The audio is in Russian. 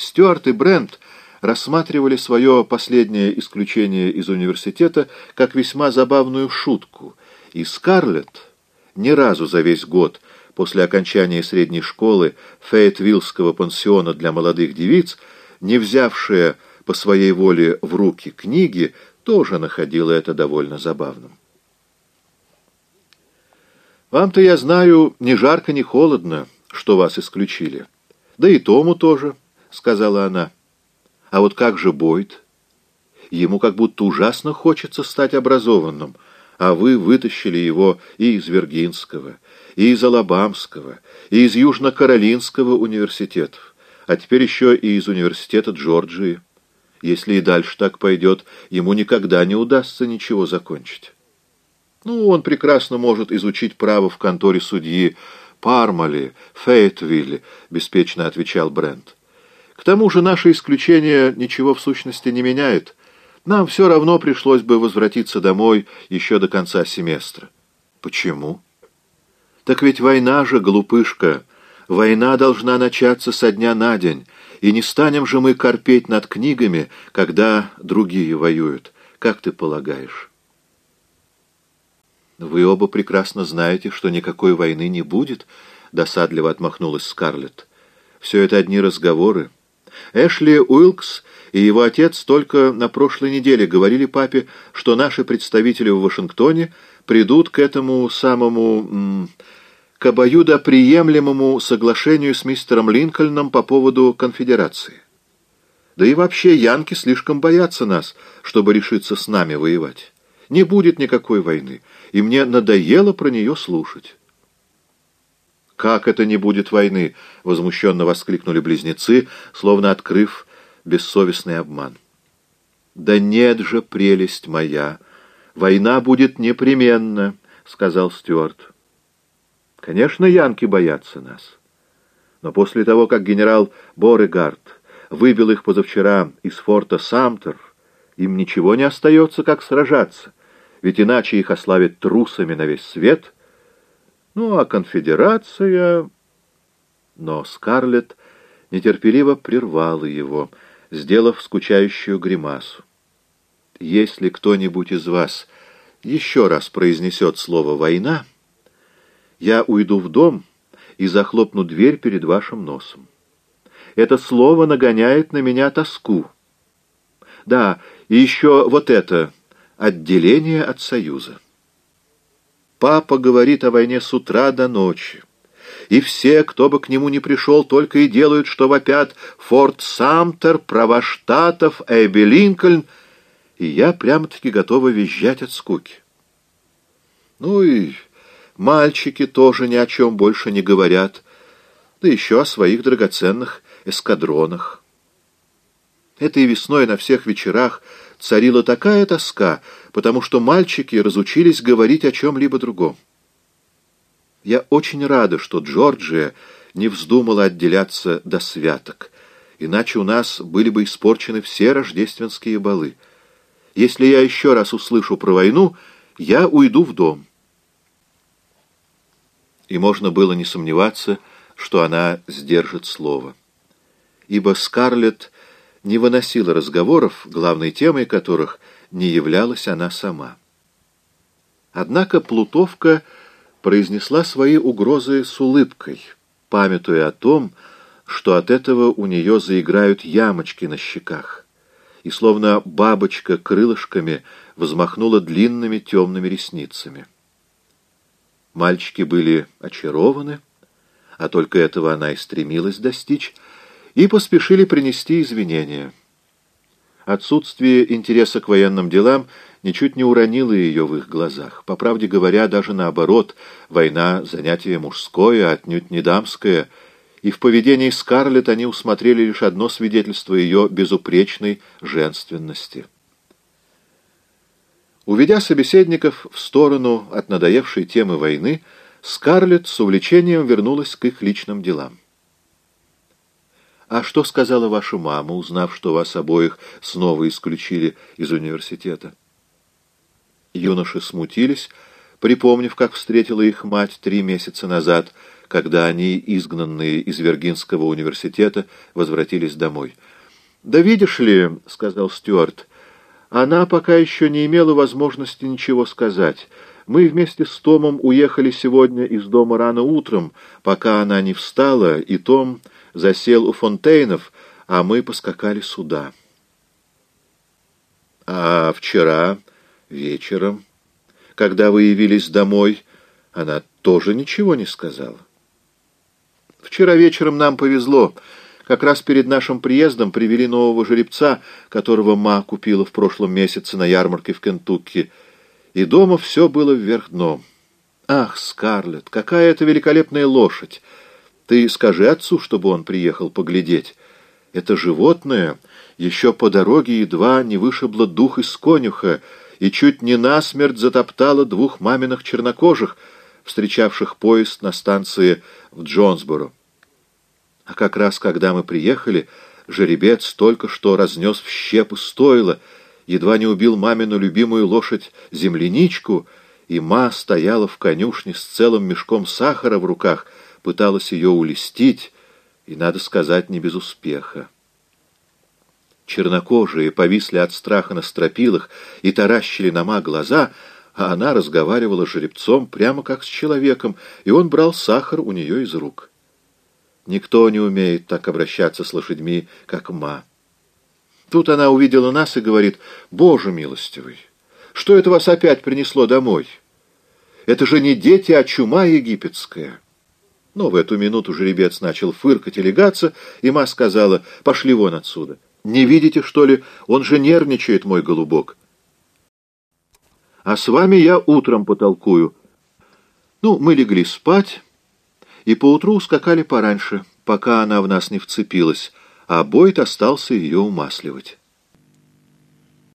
Стюарт и Брент рассматривали свое последнее исключение из университета как весьма забавную шутку, и Скарлетт ни разу за весь год после окончания средней школы Фейтвиллского пансиона для молодых девиц, не взявшая по своей воле в руки книги, тоже находила это довольно забавным. «Вам-то, я знаю, ни жарко, ни холодно, что вас исключили. Да и Тому тоже», — сказала она. «А вот как же Бойд? Ему как будто ужасно хочется стать образованным, а вы вытащили его и из Виргинского, и из Алабамского, и из Южно-Каролинского университетов, а теперь еще и из университета Джорджии. Если и дальше так пойдет, ему никогда не удастся ничего закончить». Ну, он прекрасно может изучить право в конторе судьи Пармали, Фейтвилле, беспечно отвечал Брент. К тому же наше исключение ничего в сущности не меняет. Нам все равно пришлось бы возвратиться домой еще до конца семестра. Почему? Так ведь война же, глупышка, война должна начаться со дня на день, и не станем же мы корпеть над книгами, когда другие воюют, как ты полагаешь? «Вы оба прекрасно знаете, что никакой войны не будет», — досадливо отмахнулась Скарлетт. «Все это одни разговоры. Эшли Уилкс и его отец только на прошлой неделе говорили папе, что наши представители в Вашингтоне придут к этому самому... к обоюдоприемлемому соглашению с мистером Линкольном по поводу конфедерации. Да и вообще янки слишком боятся нас, чтобы решиться с нами воевать. Не будет никакой войны, и мне надоело про нее слушать. «Как это не будет войны?» — возмущенно воскликнули близнецы, словно открыв бессовестный обман. «Да нет же, прелесть моя! Война будет непременно!» — сказал Стюарт. «Конечно, янки боятся нас. Но после того, как генерал Борегард выбил их позавчера из форта Самтер, им ничего не остается, как сражаться ведь иначе их ославят трусами на весь свет. Ну, а конфедерация... Но Скарлетт нетерпеливо прервала его, сделав скучающую гримасу. «Если кто-нибудь из вас еще раз произнесет слово «война», я уйду в дом и захлопну дверь перед вашим носом. Это слово нагоняет на меня тоску. Да, и еще вот это отделение от Союза. Папа говорит о войне с утра до ночи. И все, кто бы к нему не пришел, только и делают, что вопят «Форт Самтер», «Права штатов», «Эбби Линкольн», и я прямо-таки готова визжать от скуки. Ну и мальчики тоже ни о чем больше не говорят, да еще о своих драгоценных эскадронах. Этой весной на всех вечерах царила такая тоска, потому что мальчики разучились говорить о чем-либо другом. Я очень рада, что Джорджия не вздумала отделяться до святок, иначе у нас были бы испорчены все рождественские балы. Если я еще раз услышу про войну, я уйду в дом. И можно было не сомневаться, что она сдержит слово. Ибо Скарлетт не выносила разговоров, главной темой которых не являлась она сама. Однако Плутовка произнесла свои угрозы с улыбкой, памятуя о том, что от этого у нее заиграют ямочки на щеках, и словно бабочка крылышками взмахнула длинными темными ресницами. Мальчики были очарованы, а только этого она и стремилась достичь, и поспешили принести извинения. Отсутствие интереса к военным делам ничуть не уронило ее в их глазах. По правде говоря, даже наоборот, война — занятие мужское, отнюдь не дамское, и в поведении Скарлетт они усмотрели лишь одно свидетельство ее безупречной женственности. Уведя собеседников в сторону от надоевшей темы войны, Скарлетт с увлечением вернулась к их личным делам. «А что сказала ваша мама, узнав, что вас обоих снова исключили из университета?» Юноши смутились, припомнив, как встретила их мать три месяца назад, когда они, изгнанные из Виргинского университета, возвратились домой. «Да видишь ли, — сказал Стюарт, — она пока еще не имела возможности ничего сказать. Мы вместе с Томом уехали сегодня из дома рано утром, пока она не встала, и Том засел у Фонтейнов, а мы поскакали сюда. А вчера вечером, когда вы явились домой, она тоже ничего не сказала. Вчера вечером нам повезло. Как раз перед нашим приездом привели нового жеребца, которого ма купила в прошлом месяце на ярмарке в Кентукки. И дома все было вверх дном. Ах, Скарлетт, какая это великолепная лошадь! Ты скажи отцу, чтобы он приехал поглядеть. Это животное еще по дороге едва не вышибло дух из конюха и чуть не насмерть затоптало двух маминых чернокожих, встречавших поезд на станции в Джонсборо. А как раз когда мы приехали, жеребец только что разнес в щепы стойла, едва не убил мамину любимую лошадь земляничку, и ма стояла в конюшне с целым мешком сахара в руках, пыталась ее улестить, и, надо сказать, не без успеха. Чернокожие повисли от страха на стропилах и таращили на ма глаза, а она разговаривала с жеребцом прямо как с человеком, и он брал сахар у нее из рук. Никто не умеет так обращаться с лошадьми, как ма. Тут она увидела нас и говорит, «Боже милостивый, что это вас опять принесло домой? Это же не дети, а чума египетская». Но в эту минуту жеребец начал фыркать и легаться, и ма сказала, «Пошли вон отсюда. Не видите, что ли? Он же нервничает, мой голубок. А с вами я утром потолкую». Ну, мы легли спать и поутру ускакали пораньше, пока она в нас не вцепилась, а Бойт остался ее умасливать.